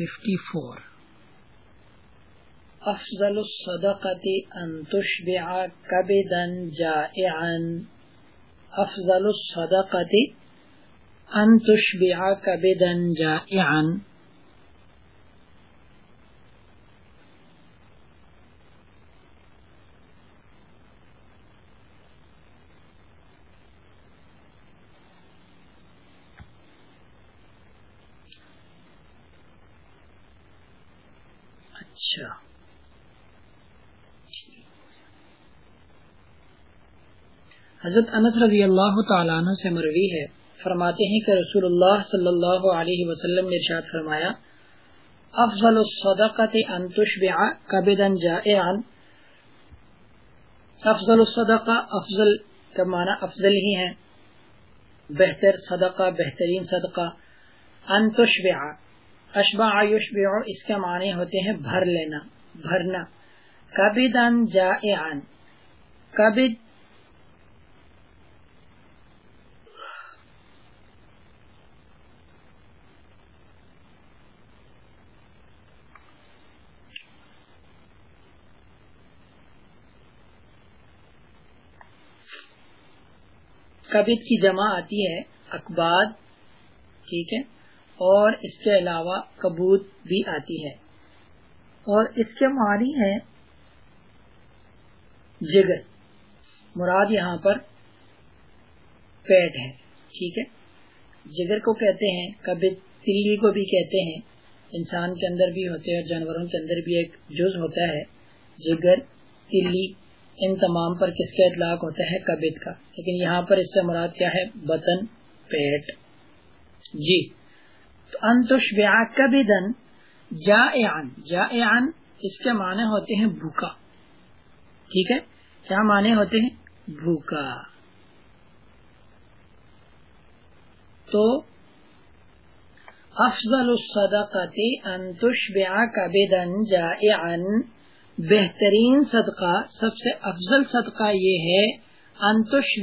Fifty four افضل الصدقة ان تشبع كبدا جائعا. افضل الصدقة ان تشبع كبدا جائعا اچھا حضرت انس رضی اللہ تعالیٰ عنہ سے مروی ہے۔ فرماتے ہیں کہ رسول اللہ صلی اللہ علیہ وسلم نے ارشاد فرمایا، افضل الصدقت ان تشبع کبدا جائعا. افضل الصدقہ افضل کا معنی افضل ہی ہے۔ بہتر صدقہ، بہترین صدقہ۔ ان تشبع، اشبع یشبع، اس کے معنی ہوتے ہیں بھر لینا، بھرنا۔ کبدن جائعا۔ کبد کبد کی جمع آتی ہے؟ اکباد ٹھیک ہے؟ اور اس کے علاوہ کبوت بھی آتی ہے۔ اور اس کے معنی ہے جگر۔ مراد یہاں پر پیٹ ہے، ٹھیک ہے؟ جگر کو کہتے ہیں، کبھی تلی کو بھی کہتے ہیں۔ انسان کے اندر بھی ہوتے ہیں جانوروں کے اندر بھی ایک جز ہوتا ہے، جگر تلی ان تمام پر کس کا اطلاق ہوتا ہے؟ کبد کا۔ لیکن یہاں پر اس سے مراد کیا ہے؟ بطن، پیٹ۔ جی۔ تو انتش کبدن جا جا اس کے معنی ہوتے ہیں بھوکا۔ ٹھیک ہے؟ کیا معنی ہوتے ہیں؟ بھوکا۔ تو افضل الصدقت ان تشبع کبدن جائعا۔ بہترین صدقہ، سب سے افضل صدقہ یہ ہے انتش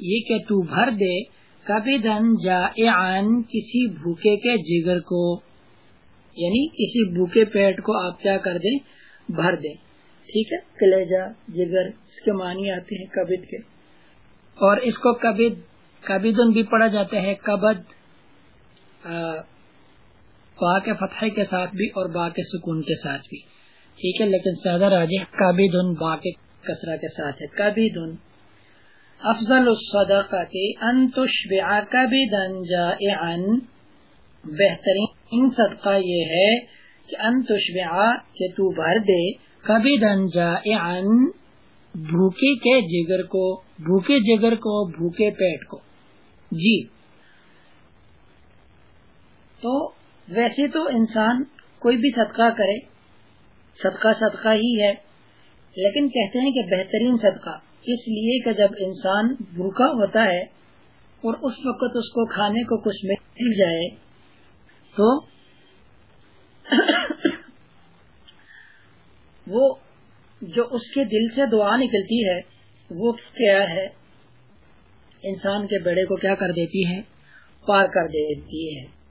یہ کہ تو بھر دے کبھی دن جا کسی بھوکے کے جگر کو یعنی کسی بھوکے پیٹ کو آپ کیا کر دیں، بھر دیں۔ ٹھیک ہے؟ کلیجا جگر، اس کے معنی آتے ہیں کبد کے۔ اور اس کو کبد کبدن بھی پڑھا جاتا ہے، کبد با کے فتح کے ساتھ بھی اور با کے سکون کے ساتھ بھی۔ ٹھیک ہے، لیکن سادہ راجی کبھی دن با کے کسرا کے ساتھ ہے۔ کبھی دن افضل الصدقات ان تشبع کبدا جائعا۔ بہترین صدقہ یہ ہے کہ ان تشبع کہ تو بھر دے۔ کبدا جائعا۔ بھوکے کے جگر کو، بھوکے جگر کو، بھوکے پیٹ کو۔ جی۔ تو ویسے تو انسان کوئی بھی صدقہ کرے صدقہ صدقہ ہی ہے۔ لیکن کہتے ہیں کہ بہترین صدقہ اس لیے کہ جب انسان بھوکا ہوتا ہے اور اس وقت اس کو کھانے کو کچھ مل جائے تو وہ جو اس کے دل سے دعا نکلتی ہے، وہ کیا ہے؟ انسان کے بیڑے کو کیا کر دیتی ہے پار کر دیتی ہے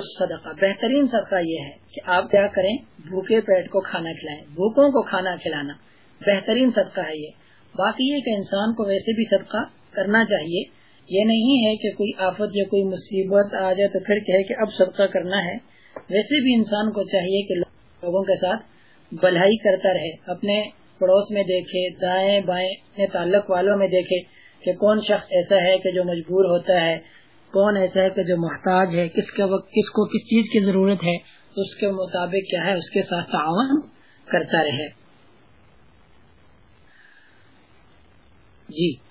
صدقہ بہترین صدقہ یہ ہے کہ آپ کیا کریں، بھوکے پیٹ کو کھانا کھلائیں، بھوکوں کو کھانا کھلانا۔ بہترین صدقہ ہے یہ۔ باقی یہ کہ انسان کو ویسے بھی صدقہ کرنا چاہیے۔ یہ نہیں ہے کہ کوئی آفت یا کوئی مصیبت آ جائے تو پھر کہ اب صدقہ کرنا ہے۔ ویسے بھی انسان کو چاہیے کہ لوگوں کے ساتھ بلائی کرتا رہے۔ اپنے پڑوس میں دیکھے، دائیں بائیں، اپنے تعلق والوں میں دیکھے کہ کون شخص ایسا ہے کہ جو مجبور ہوتا ہے۔ کون ایسا ہے کہ جو محتاج ہے، کس کے وقت، کس کو، کس چیز کی ضرورت ہے، تو اس کے مطابق کیا ہے، اس کے ساتھ تعاون کرتا رہے۔ جی۔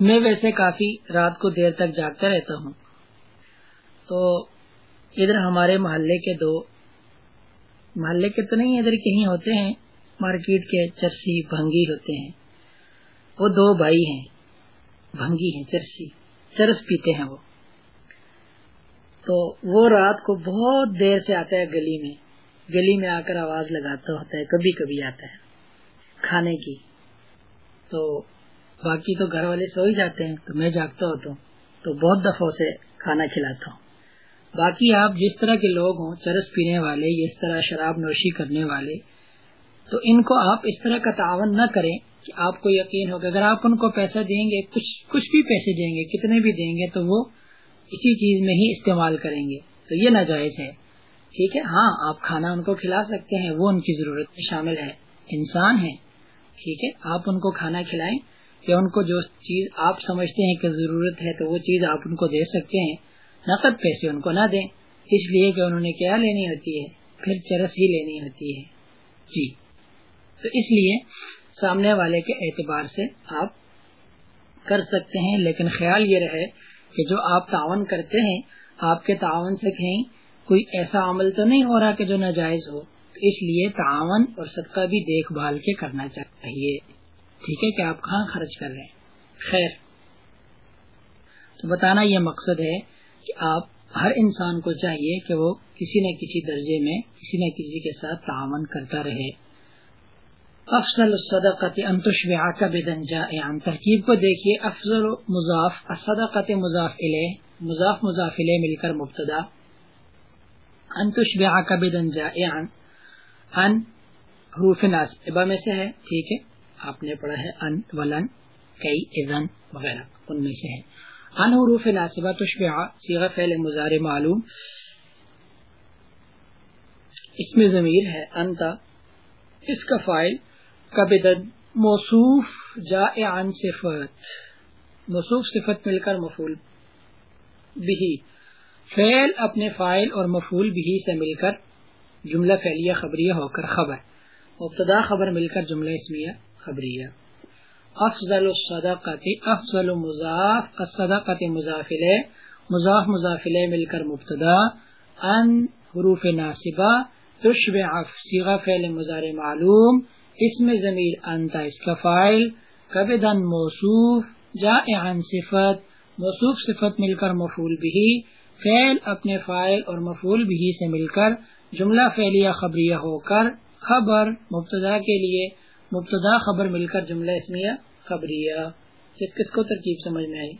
میں ویسے کافی رات کو دیر تک جاگتا رہتا ہوں۔ تو ادھر ہمارے محلے کے دو، محلے کے تو نہیں، ادھر کہیں ہوتے ہیں۔ مارکیٹ کے چرسی بھنگی ہوتے ہیں۔ وہ دو بھائی ہیں، بھنگی ہیں، چرسی، چرس پیتے ہیں وہ۔ تو وہ رات کو بہت دیر سے آتا ہے گلی میں۔ گلی میں آ کر آواز لگاتا ہوتا ہے، کبھی کبھی آتا ہے کھانے کی۔ تو باقی تو گھر والے سو ہی جاتے ہیں، تو میں جاگتا ہوتا ہوں، تو بہت دفعہ سے کھانا کھلاتا ہوں۔ باقی آپ جس طرح کے لوگ ہوں، چرس پینے والے اس طرح شراب نوشی کرنے والے تو ان کو آپ اس طرح کا تعاون نہ کریں کہ آپ کو یقین ہوگا۔ اگر آپ ان کو پیسہ دیں گے، کچھ کچھ بھی پیسے دیں گے، کتنے بھی دیں گے، تو وہ اسی چیز میں ہی استعمال کریں گے۔ تو یہ ناجائز ہے۔ ٹھیک ہے؟ ہاں آپ کھانا ان کو کھلا سکتے ہیں، وہ ان کی ضرورت میں شامل ہے۔ انسان ہے ٹھیک ہے؟ آپ ان کو کھانا کھلائیں یا ان کو جو چیز آپ سمجھتے ہیں کہ ضرورت ہے، تو وہ چیز آپ ان کو دے سکتے ہیں۔ نقد پیسے ان کو نہ دیں۔ اس لیے کہ انہوں نے کیا لینی ہوتی ہے؟ پھر چرس ہی لینی ہوتی ہے۔ جی۔ تو اس لیے سامنے والے کے اعتبار سے آپ کر سکتے ہیں، لیکن خیال یہ رہے کہ جو آپ تعاون کرتے ہیں، آپ کے تعاون سے کہیں کوئی ایسا عمل تو نہیں ہو رہا کہ جو ناجائز ہو۔ اس لیے تعاون اور صدقہ بھی دیکھ بھال کے کرنا چاہیے۔ ٹھیک ہے کہ آپ کہاں خرچ کر رہے ہیں؟ خیر۔ تو بتانا یہ مقصد ہے کہ آپ ہر انسان کو چاہیے کہ وہ کسی نہ کسی درجے میں، کسی نہ کسی کے ساتھ تعاون کرتا رہے۔ افضل الصدقت انتش کا بدن جائعان ترکیب کو دیکھیے، افضل مضاف الصدقت مضاف الیہ مضاف مضاف الیہ مل کر مبتدا. انتش کا بدن جائعان ان حروف ناصبہ میں سے ہے، ٹھیک ہے. آپ نے پڑھا ہے ان ولن کئی اذن وغیرہ. ان میں سے ہے. ان حروف ناصبہ تشبع صیغہ فعل مضارع معلوم. اس میں ضمیر ہے انتا اس کا فائل کبدن موصوف جائعن صفت، موصوف صفت مل کر مفول بھی فعل اپنے فائل اور مفول بھی سے مل کر جملہ فعلیہ خبریہ ہو کر خبر، مبتدا خبر مل کر جملہ اسمیہ خبریہ۔ افضل الصدقت افضل مضاف الصدقت مضافلہ، مضاف مضافلہ مل کر مبتدا، ان حروف ناصبہ تشبع صیغہ فعل مضارع معلوم اسم ضمیر انتا اس کا فائل کبدن موصوف جائعن صفت، موصوف صفت مل کر مفول بھی فعل اپنے فائل اور مفول بھی سے مل کر جملہ فعلیہ خبریہ ہو کر خبر، مبتدا کے لیے مبتدا خبر مل کر جملہ اسمیہ خبریہ۔ کس کس کو ترکیب سمجھ میں آئی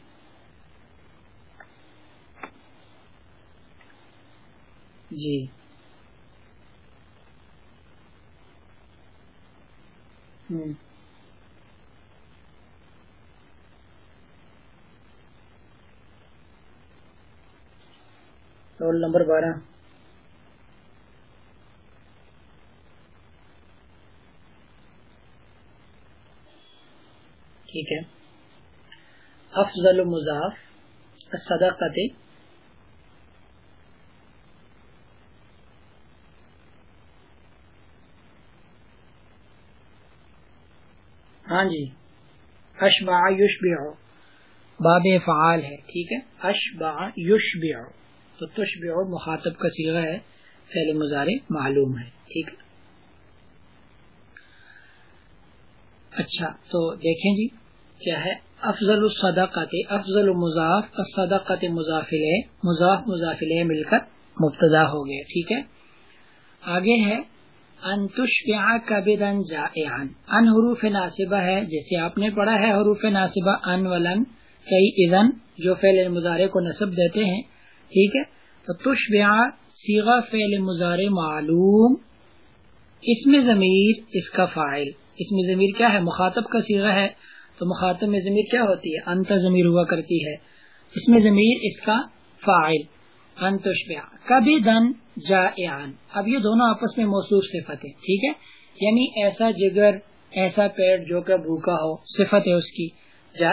جی۔ رول نمبر بارہ۔ ٹھیک ہے۔ افضل مضاف صدقت ہاں جی. اشبع یشبع باب فعال ہے، ٹھیک ہے؟ اشبع یشبع تو تشبع مخاطب کا سیغہ ہے، فعل مضارع معلوم ہے، ٹھیک ہے؟ اچھا تو دیکھیں جی کیا ہے؟ افضل الصدقات افضل مضاف الصدقات مضافل مضاف مضافل مل کر مبتدا ہو گئے ٹھیک ہے؟ آگے ہے کبدن جائعن ان حروف ناصبہ ہے، جیسے آپ نے پڑھا ہے، حروف ناصبہ ان ولن کئی اذن جو فعل مظاہرے کو نصب دیتے ہیں، ٹھیک ہے؟ تو تش سیغا فعل مظاہرے معلوم، اس میں ضمیر، اس کا فائل اس میں ضمیر کیا ہے؟ مخاطب کا سیغہ ہے، تو مخاطب میں ضمیر کیا ہوتی ہے؟ انت ضمیر ہوا کرتی ہے، اس میں ضمیر، اس کا فائل انتشبع کبھی دن جا اب یہ دونوں آپس میں موصوف صفت ہے ٹھیک ہے؟ یعنی ایسا جگر، ایسا پیٹ جو کہ بھوکا ہو، صفت ہے اس کی جا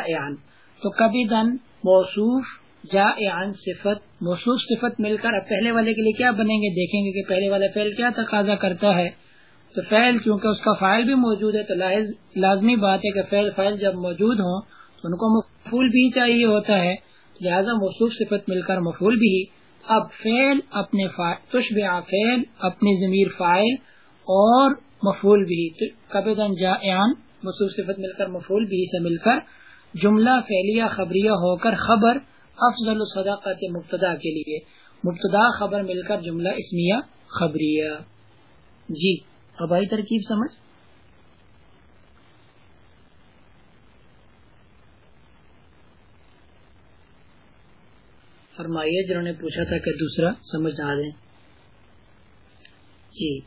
تو کبھی دن موصوف جا صفت. موصوف صفت مل کر اب پہلے والے کے لیے کیا بنیں گے؟ دیکھیں گے کہ پہلے والے فعل کیا تقاضا کرتا ہے. تو فعل کیونکہ اس کا فائل بھی موجود ہے، تو لازمی بات ہے کہ فعل فائل جب موجود ہوں، تو ان کو مفول بھی چاہیے ہوتا ہے. لہٰذا موصوف صفت مل کر مفول بھی اب فعل، اپنے تشبع فعل، اپنی ضمیر فائل اور مفول بھی کبدن جائعان موصوف صفت مل کر مفول بھی سے مل کر، جملہ فعلیہ خبریہ ہو کر خبر افضل الصداقت مبتدا کے لیے. مبتدا خبر مل کر، جملہ اسمیہ خبریہ. جی اب آئی ترکیب سمجھ؟ فرمائیے جنہوں نے پوچھا تھا کہ دوسرا سمجھ آ دیں جی۔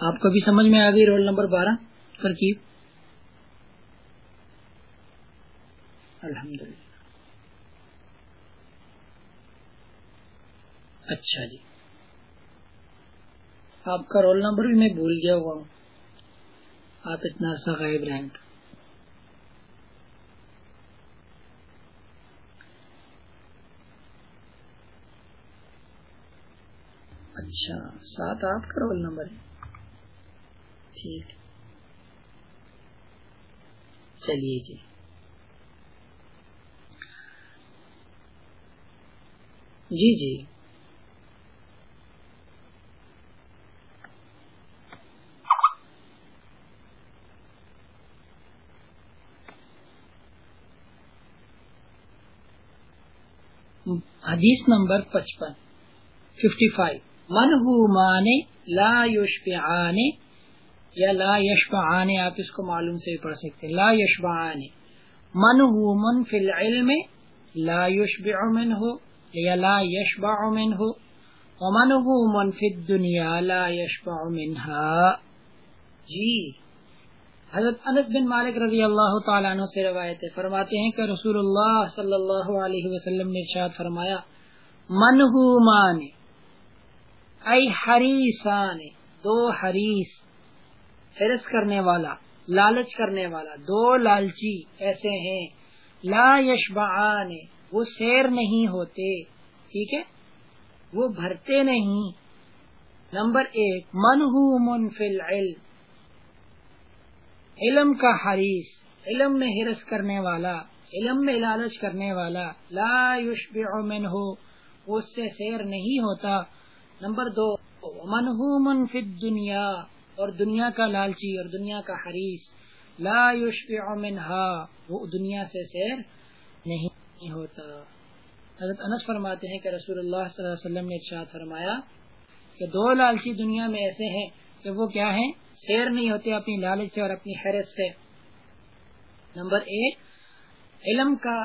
آپ کو بھی سمجھ میں آ گئی رول نمبر بارہ؟ ترکیب۔ الحمد للہ اچھا جی۔ آپ کا رول نمبر بھی میں بھول گیا ہوا ہوں۔ آپ اتنا عرصہ غائب رہیں۔ اچھا سات آپ کا رول نمبر ہے۔ ٹھیک۔ چلیے جی۔ جی جی۔ حدیث نمبر پچپن، ففٹی فائیو۔ من مانے، لا یوشپ یا لا یشپ آپ اس کو معلوم سے پڑھ سکتے لا یشب آنے من ہو من فی العلم، لا یوشب امن ہو، یا لا یشب امن ہو۔ ومن ہو من فی الدنیا، لا یشب منها جی۔ حضرت انس بن مالک رضی اللہ تعالیٰ عنہ سے روایت ہے، فرماتے ہیں کہ رسول اللہ صلی اللہ علیہ وسلم نے ارشاد فرمایا منہو مانے۔ ای حریسان، دو حریس، حرس کرنے والا، لالچ کرنے والا، دو لالچی ایسے ہیں۔ لا یشبعان، وہ سیر نہیں ہوتے، ٹھیک ہے؟ وہ بھرتے نہیں۔ نمبر ایک منہو منفل علم علم کا حریث علم میں ہرس کرنے والا، علم میں لالچ کرنے والا، لا یشبع من ہو اس سے سیر نہیں ہوتا۔ نمبر دو من فی دنیا اور دنیا کا لالچی، اور دنیا کا حریث لا یشبع منها وہ دنیا سے سیر نہیں ہوتا۔ حضرت انس فرماتے ہیں کہ رسول اللہ صلی اللہ علیہ وسلم نے ارشاد فرمایا کہ دو لالچی دنیا میں ایسے ہیں کہ وہ کیا ہیں؟ سیر نہیں ہوتے اپنی لالچ سے اور اپنی حیرت سے۔ نمبر ایک، علم کا،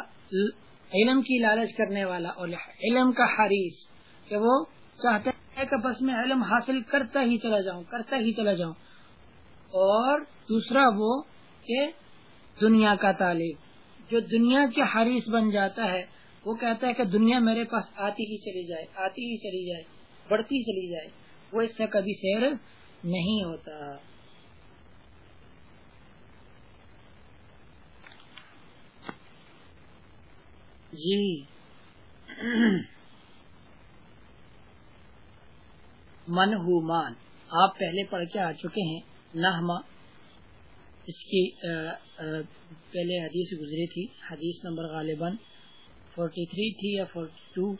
علم کی لالچ کرنے والا اور علم کا حریث کہ وہ چاہتے ہیں کہ بس میں علم حاصل کرتا ہی چلا جاؤں، کرتا ہی چلا جاؤں۔ اور دوسرا وہ کہ دنیا کا طالب جو دنیا کے حریث بن جاتا ہے، وہ کہتا ہے کہ دنیا میرے پاس آتی ہی چلی جائے، آتی ہی چلی جائے، بڑھتی چلی جائے۔ وہ اس سے کبھی سیر نہیں ہوتا۔ جی۔ من مان۔ آپ پہلے پڑھ کے آ چکے ہیں۔ نہما۔ اس کی پہلے حدیث گزری تھی۔ حدیث نمبر غالباً فورٹی تھری تھی یا فورٹی ٹو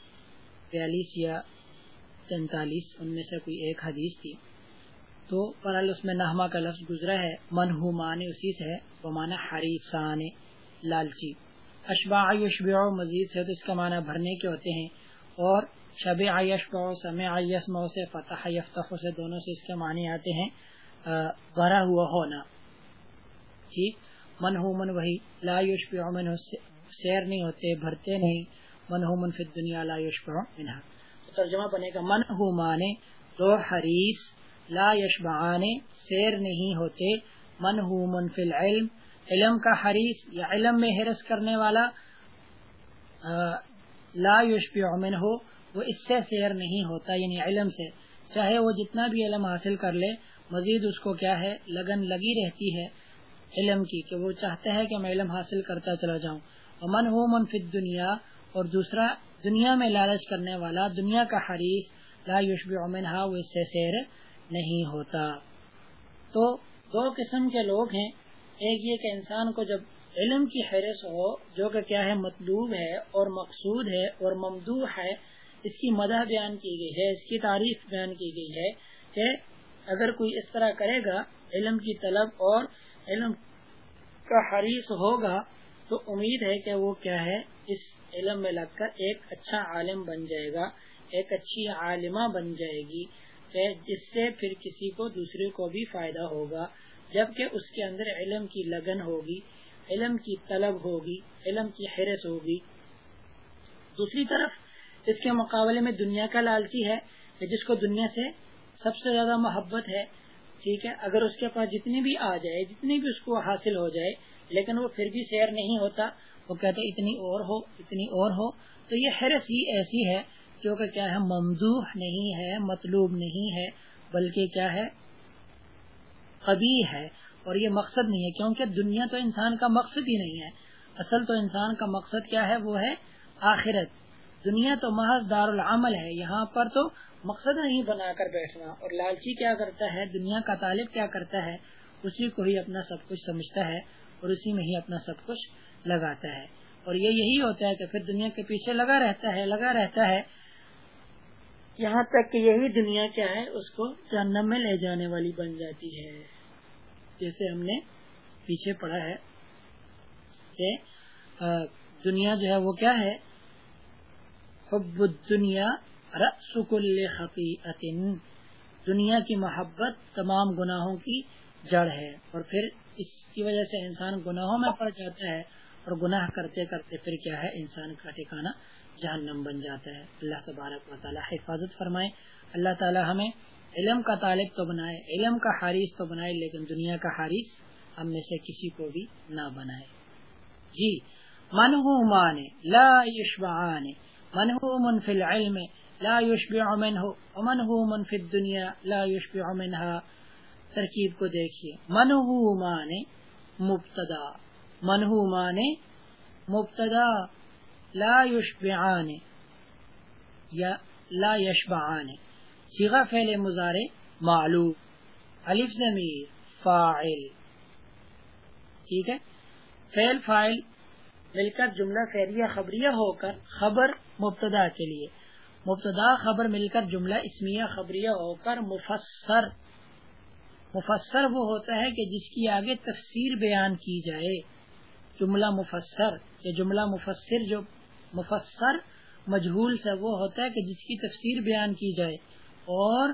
بیالیس یا تینتالیس، ان میں سے کوئی ایک حدیث تھی۔ تو پرل اس میں نہما کا لفظ گزرا ہے۔ من مان، اسی سے ہے۔ وہ مانا حریسان لالچی۔ اشبا یشبع مزید سے تو اس کا معنی بھرنے کے ہوتے ہیں۔ اور شب آیشبا سمع یسمع، سے فتح یفتح سے دونوں سے اس کے معنی آتے ہیں بھرا ہوا ہونا۔ ٹھیک؟ من ہو من وہی، لا یشبع من سیر نہیں ہوتے، بھرتے نہیں۔ من ہو من فی الدنیا، لا یشبع منها ترجمہ بنے گا، من ہو مانے، دو حریص، لا یشبعان، سیر نہیں ہوتے۔ من ہو من فی العلم، علم کا حریث یا علم میں حرس کرنے والا لا یشبع من ہو وہ اس سے سیر نہیں ہوتا یعنی علم سے۔ چاہے وہ جتنا بھی علم حاصل کر لے، مزید اس کو کیا ہے، لگن لگی رہتی ہے علم کی کہ وہ چاہتا ہے کہ میں علم حاصل کرتا چلا جاؤں۔ من ہو من فی دنیا اور دوسرا، دنیا میں لالچ کرنے والا، دنیا کا حریث لا یشبع منہا، وہ اس سے سیر نہیں ہوتا۔ تو دو قسم کے لوگ ہیں۔ ایک یہ کہ انسان کو جب علم کی حیرت ہو، جو کہ کیا ہے، مطلوب ہے اور مقصود ہے اور ممدوح ہے اس کی مدح بیان کی گئی ہے، اس کی تعریف بیان کی گئی ہے کہ اگر کوئی اس طرح کرے گا، علم کی طلب اور علم کا حریص ہوگا، تو امید ہے کہ وہ کیا ہے، اس علم میں لگ کر ایک اچھا عالم بن جائے گا، ایک اچھی عالمہ بن جائے گی کہ جس سے پھر کسی کو دوسرے کو بھی فائدہ ہوگا۔ جبکہ اس کے اندر علم کی لگن ہوگی، علم کی طلب ہوگی، علم کی حرس ہوگی۔ دوسری طرف اس کے مقابلے میں دنیا کا لالچی ہے جس کو دنیا سے سب سے زیادہ محبت ہے، ٹھیک ہے، اگر اس کے پاس جتنی بھی آ جائے، جتنی بھی اس کو حاصل ہو جائے، لیکن وہ پھر بھی سیر نہیں ہوتا، وہ کہتے اتنی اور ہو، اتنی اور ہو، تو یہ حیرت ہی ایسی ہے جو کہ کیا ہے، ممدوح نہیں ہے، مطلوب نہیں ہے، بلکہ کیا ہے قبی ہے، اور یہ مقصد نہیں ہے، کیونکہ دنیا تو انسان کا مقصد ہی نہیں ہے۔ اصل تو انسان کا مقصد کیا ہے، وہ ہے آخرت۔ دنیا تو محض دار العمل ہے، یہاں پر تو مقصد نہیں بنا کر بیٹھنا۔ اور لالچی کیا کرتا ہے؟ دنیا کا طالب کیا کرتا ہے؟ اسی کو ہی اپنا سب کچھ سمجھتا ہے اور اسی میں ہی اپنا سب کچھ لگاتا ہے۔ اور یہ یہی ہوتا ہے کہ پھر دنیا کے پیچھے لگا رہتا ہے، لگا رہتا ہے۔ یہاں تک کہ یہی دنیا کیا ہے؟ اس کو جہنم میں لے جانے والی بن جاتی ہے۔ جیسے ہم نے پیچھے پڑھا ہے کہ دنیا جو ہے وہ کیا ہے؟ حب الدنیا رأس کل دنیا کی محبت تمام گناہوں کی جڑ ہے اور پھر اس کی وجہ سے انسان گناہوں میں پڑ جاتا ہے اور گناہ کرتے کرتے پھر کیا ہے انسان کا ٹھکانا جہنم بن جاتا ہے۔ اللہ تبارک و تعالی حفاظت فرمائے۔ اللہ تعالی ہمیں علم کا طالب تو بنائے، علم کا حارث تو بنائے، لیکن دنیا کا حارث ہم میں سے کسی کو بھی نہ بنائے۔ جی من مان لا یشبعان من فی العلم لا يشبع منه ومن فی الدنیا لا يشبع منها ترکیب کو دیکھیے منہو مانے مبتدا منہو مانے مبتدا لا یشبعان یا لا یشبعان سیغا فعل مزارے معلوم الف ضمیر فاعل، ٹھیک ہے؟ فعل فاعل مل کر جملہ فعلیہ خبریہ ہو کر خبر مبتدا کے لیے۔ مبتدا خبر مل کر جملہ اسمیہ خبریہ ہو کر مفسر۔ مفسر وہ ہوتا ہے کہ جس کی آگے تفسیر بیان کی جائے۔ جملہ مفسر یا جملہ مفسر جو مفسر مجہول سے وہ ہوتا ہے کہ جس کی تفسیر بیان کی جائے۔ اور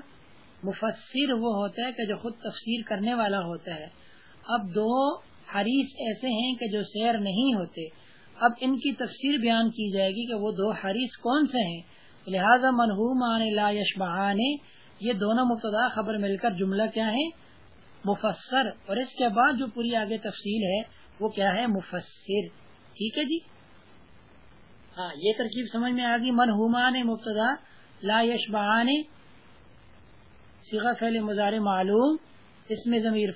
مفسر وہ ہوتا ہے کہ جو خود تفسیر کرنے والا ہوتا ہے۔ اب دو حریث ایسے ہیں کہ جو سیر نہیں ہوتے۔ اب ان کی تفسیر بیان کی جائے گی کہ وہ دو حریث کون سے ہیں؟ لہذا منہوم لا یشبہانے یہ دونوں مبتدا خبر مل کر جملہ کیا ہے مفسر، اور اس کے بعد جو پوری آگے تفصیل ہے، وہ کیا ہے؟ مفسر۔ ٹھیک ہے جی؟ ہاں یہ ترکیب سمجھ میں آ گئی منہومان مبتدا لا یشبہان سیغ فعل مزار معلوم۔ اس میں ضمیر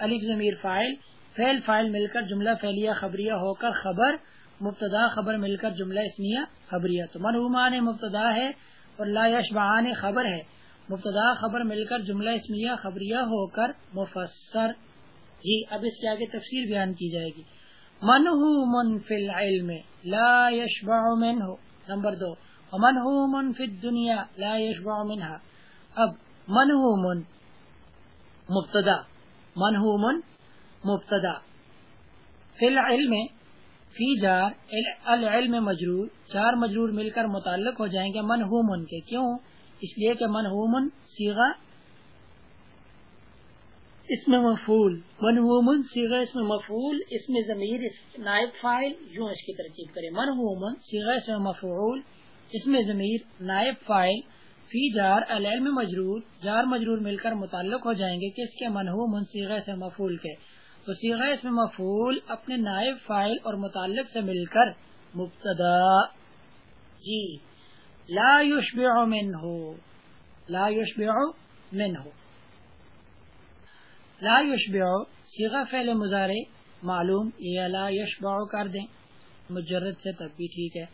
علیف ضمیر فائل فیل فائل مل کر جملہ فیلیا خبریہ ہو کر خبر، مبتدا خبر مل کر جملہ اسمیہ خبریہ۔ تو منہومان مبتدا ہے اور لا یشبعان خبر ہے۔ مبتدا خبر مل کر جملہ اسمیہ خبریہ ہو کر مفسر۔ جی اب اس کے آگے تفسیر بیان کی جائے گی۔ من فی العلم لا یشبع منہ، نمبر دو۔ من فی الدنیا لا یشبع منها اب من مبتدا۔ من مبتدا۔ فی العلم، فی جار، العلم مجرور، چار مجرور مل کر متعلق ہو جائیں گے منہومن کے۔ کیوں؟ اس لیے کہ منہومن سیغا اس میں مفول منہومن سیغا اس میں مفول اس میں ضمیر، نائب فائل یوں اس کی ترکیب کرے منہومن سیغا اس میں مفعول، اس میں ضمیر، نائب فائل فی جار، العلم مجرور، جار مجرور مل کر متعلق ہو جائیں گے کس کے منہومن سیغا سے مفول کے۔ تو سیغہ اس میں مفول اپنے نائب فائل اور متعلق سے مل کر مبتدا۔ جی۔ لا یشبع من ہو لا یشبع من ہو لا یشبع سیغہ فعل مزارے معلوم، یہ لا یشبع کر دیں۔ مجرد سے تب بھی ٹھیک ہے۔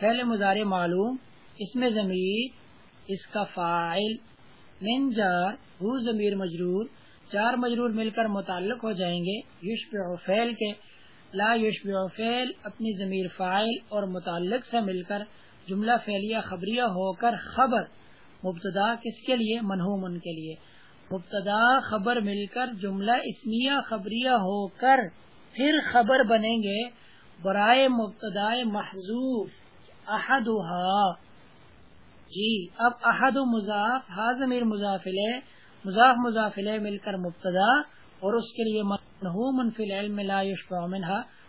فعل مزارے معلوم۔ اس میں ضمیر، اس کا فائل من جار ہو ضمیر مجرور۔ چار مجرور مل کر متعلق ہو جائیں گے۔ یشب فیل کے لا یشب فیل اپنی ضمیر فائل اور متعلق سے مل کر جملہ فعلیہ خبریہ ہو کر خبر، مبتدا کس کے لیے؟ منہومن کے لیے۔ مبتدا خبر مل کر جملہ اسمیہ خبریہ ہو کر پھر خبر بنیں گے۔ برائے مبتدا محضوف احدها جی اب احد و مضاف حاضمیر مضافل مضاف مضافل مل کر مبتدا اور اس کے لیے منفی العلم لا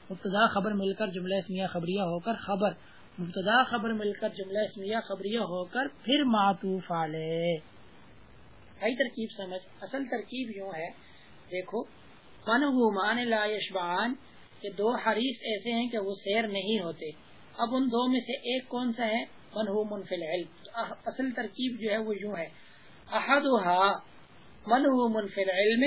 مبتدا خبر مل کر جملہ اسمیہ خبریہ ہو کر خبر مبتدا خبر مل کر جملہ اسمیہ خبریہ ہو کر پھر معطوف علیہ۔ کئی ترکیب سمجھ، اصل ترکیب یوں ہے، دیکھو، من لا یشبعان کہ دو حریص ایسے ہیں کہ وہ سیر نہیں ہوتے۔ اب ان دو میں سے ایک کون سا ہے؟ منہو منفی العلم۔ اصل ترکیب جو ہے وہ یوں ہے۔ احدها منہو منفی العلم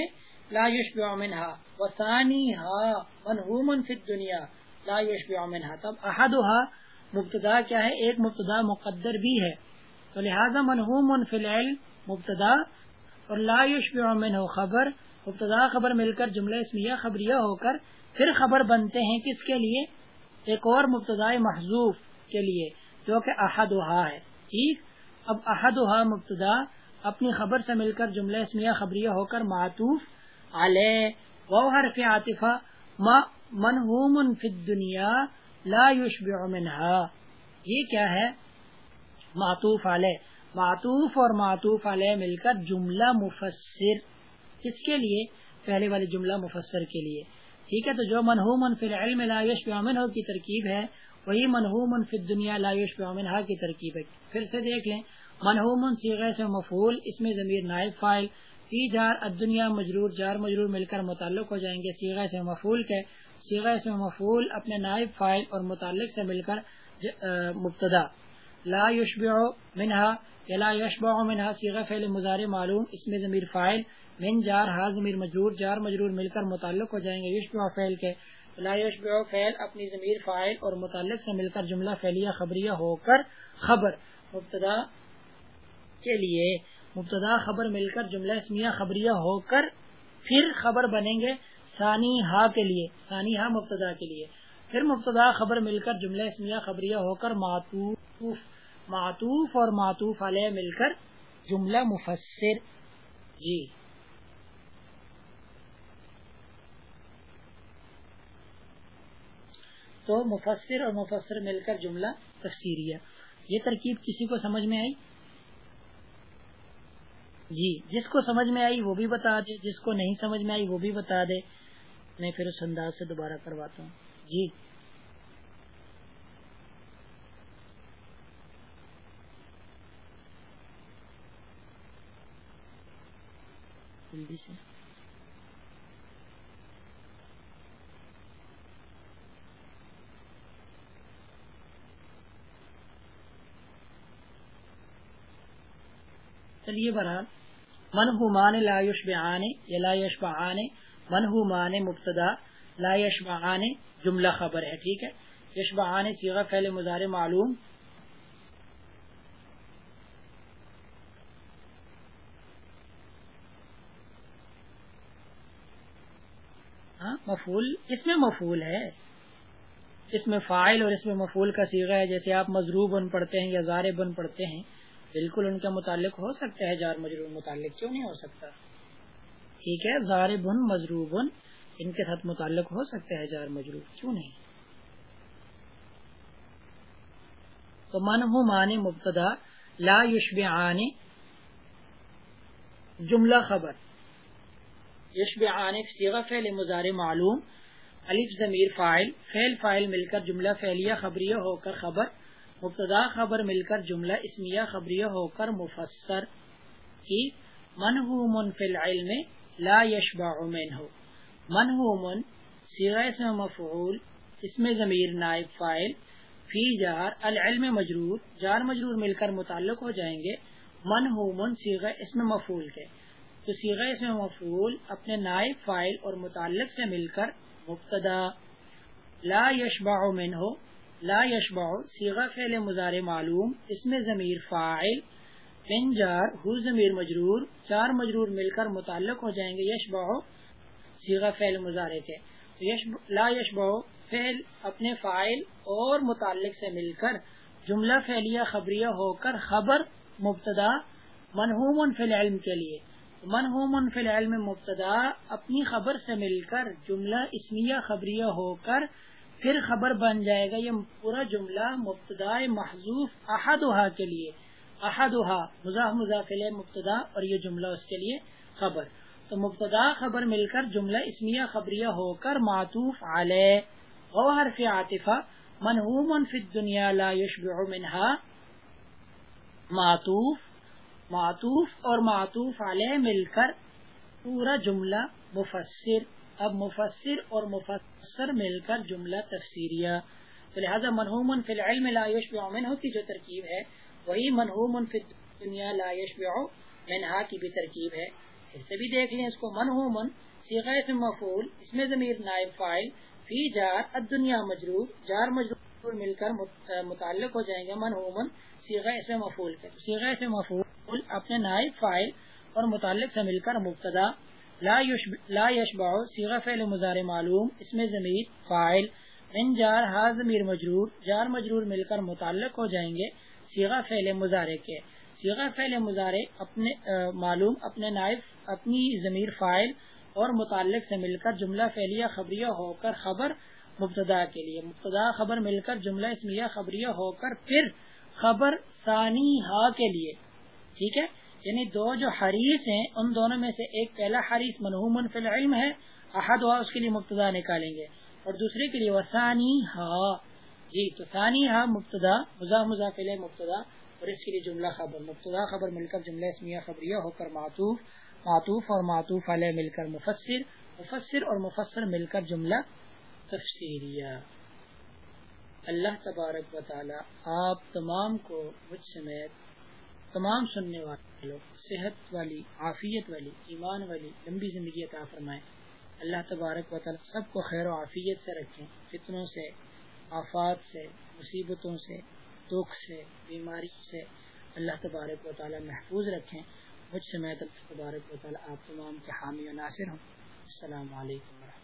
لا يشبع منها وثانيها منہو فی الدنیا لا يشبع منها تب احدها مبتدا کیا ہے؟ ایک مبتدا مقدر بھی ہے۔ تو لہذا منہوم فی العلم مبتدا اور لا یشبع منہ خبر، مبتدا خبر مل کر جملہ اسمیہ خبریہ ہو کر پھر خبر بنتے ہیں کس کے لیے؟ ایک اور مبتدا محضوف کے لیے جو کہ احدہا ہے۔ ٹھیک؟ اب احدہا مبتدا اپنی خبر سے مل کر جملہ اسمیہ خبریہ ہو کر معطوف علیہ وہ حرف عاطفہ منہوم فی الدنیا لا يشبع منها یہ کیا ہے؟ معطوف علیہ معطوف اور معطوف علیہ مل کر جملہ مفسر۔ کس کے لیے؟ پہلے والی جملہ مفسر کے لیے۔ ٹھیک ہے، تو جو منہوم فی العلم لا يشبع منه کی ترکیب ہے وہی منہوم فی الدنیا لا يشبع منها کی ترکیب ہے۔ پھر سے دیکھ لیں منہوم صیغہ سے مفعول، اس میں ضمیر نائب فائل، فی جار، الدنیا مجرور، جار مجرور مل کر متعلق ہو جائیں گے سیغہ سے مفول کے۔ سیغہ اس میں مفول اپنے نائب فائل اور متعلق سے مل کر مبتدا۔ لا یشبع منہا یا لا یشبع منہا سیغہ فعل مزار معلوم، اس میں ضمیر فائل، من جار، ہا ضمیر مجرور، جار مجرور مل کر متعلق ہو جائیں گے یشبع فعل کے۔ لا یشبع فعل، اپنی ضمیر فائل اور متعلق سے مل کر جملہ فعلیہ خبریہ ہو کر خبر، مبتدا کے لیے مبتدا خبر مل کر جملہ اسمیہ خبریہ ہو کر پھر خبر بنیں گے ثانی ہا کے لیے، ثانی ہا مبتدا کے لیے۔ پھر مبتدا خبر مل کر جملہ اسمیہ خبریہ ہو کر معطوف معطوف اور معطوف علیہ مل کر جملہ مفسر۔ جی۔ تو مفسر اور مفسر مل کر جملہ تفسیریہ یہ ترکیب کسی کو سمجھ میں آئی؟ جی جس کو سمجھ میں آئی وہ بھی بتا دے، جس کو نہیں سمجھ میں آئی وہ بھی بتا دے۔ میں پھر اس انداز سے دوبارہ کرواتا ہوں۔ جی۔ جلدی سے۔ چلیے بہرحال من مان لا یشبعان یا لا یشبعان من مان مبتدا، لا یشبعان جملہ خبر ہے، ٹھیک ہے؟ یشبعان سیغہ فعل مضارع معلوم۔ ہاں، مفول اس میں مفول ہے۔ اس میں فائل اور اس میں مفول کا سیغہ ہے، جیسے آپ مضروب بن پڑھتے ہیں یا زار بن پڑھتے ہیں۔ بالکل ان کا متعلق ہو سکتا ہے، جار مجرور متعلق کیوں نہیں ہو سکتا؟ ٹھیک ہے زار بن ان کے ساتھ متعلق ہو سکتا ہے جار مجرور، کیوں نہیں؟ تو من ہوں مان مبتدا، لا یشب آنے جملہ خبر۔ یشب آنے سیغ فعل مزار معلوم، الف ضمیر فائل فعل فائل مل کر جملہ فعلیہ، خبریہ ہو کر خبر۔ مبتدا خبر مل کر جملہ اسمیہ خبریہ ہو کر مفسر کی من فی العلم لا یشبع منہ۔ من سیغہ اسم مفعول اسم ضمیر نائب فائل فی جار، العلم مجرور، جار مجرور مل کر متعلق ہو جائیں گے۔ من سیغہ اسم مفعول کے۔ تو سیغہ اسم مفعول اپنے نائب فائل اور متعلق سے مل کر مبتدا لا یشبع منہ لا یشبع سیغہ فعل مزار معلوم، اس میں ضمیر فائل ان جار ہو ضمیر مجرور، چار مجرور مل کر متعلق ہو جائیں گے، یشبع سیغہ فعل مزارے کے۔ لا یشبع فعل اپنے فائل اور متعلق سے مل کر جملہ فعلیہ خبریہ ہو کر خبر مبتدا منہوم فی العلم کے لیے۔ منہوم فی العلم مبتدا اپنی خبر سے مل کر جملہ اسمیہ خبریہ ہو کر پھر خبر بن جائے گا یہ پورا جملہ مبتدا محضوف احدہ کے لیے احدہ مزاح مزاح کے لیے مبتدا اور یہ جملہ اس کے لیے خبر۔ تو مبتدا خبر مل کر جملہ اسمیہ خبریہ ہو کر معطوف علیہ۔ او حرف عاطفہ منہوم فی الدنیا لا یشبع منہا۔ معطوف معطوف اور معطوف علیہ مل کر پورا جملہ مفسر اب مفسر اور مفسر مل کر جملہ تفسیریہ۔ لہٰذا منہوم فی العلم لا یشبع منہ کی جو ترکیب ہے، وہی منہوم فی الدنیا لا یشبع منہا کی بھی ترکیب ہے۔ پھر سے بھی دیکھ لیں اس کو منہومن سیغہ اسم مفعول، اس میں ضمیر نائب فائل فی جار، الدنیا مجرور، جار مجرور مل کر متعلق ہو جائیں گے منہومن سیغہ اسم مفعول کے۔ سیغہ اسم مفعول اپنے نائب فائل اور متعلق سے مل کر مبتدا۔ لا یشبع سیغہ فعل مزار معلوم اس میں ضمیر فائل ان جار ہا ضمیر مجرور، جار مجرور مل کر متعلق ہو جائیں گے سیغہ فعل مزارے کے۔ سیغہ فعل مزارے اپنے معلوم، اپنے نائب، اپنی ضمیر فائل اور متعلق سے مل کر جملہ فعلیہ خبریہ ہو کر خبر مبتدا کے لیے۔ مبتدا خبر مل کر جملہ اسمیہ خبریہ ہو کر پھر خبر ثانی ہا کے لیے۔ ٹھیک ہے؟ یعنی دو جو حریث ہیں، ان دونوں میں سے ایک پہلا حریث منہومن فی العلم ہے، احد ہوا اس کے لیے مبتدا نکالیں گے۔ اور دوسرے کے لیے وسانی ہا۔ جی تو ثانی ہا مبتدا مزا مزا فل مبتدا، اور اس کے لیے جملہ خبر۔ مبتدا خبر مل کر جملہ اسمیہ خبریہ ہو کر معطوف معطوف اور معطوف علیہ مل کر مفسر مفسر اور مفسر مل کر جملہ تفسیریہ۔ اللہ تبارک و تعالی آپ تمام کو مجھ سمیت تمام سننے والے صحت والی، عافیت والی، ایمان والی، لمبی زندگی عطا فرمائے۔ اللہ تبارک و تعالی سب کو خیر و عافیت سے رکھیں۔ فتنوں سے، آفات سے، مصیبتوں سے، دکھ سے، بیماری سے اللہ تبارک و تعالی محفوظ رکھیں۔ مجھ سے میں تبارک و تعالی آپ تمام کے حامی و ناصر ہوں۔ السلام علیکم و رحمۃ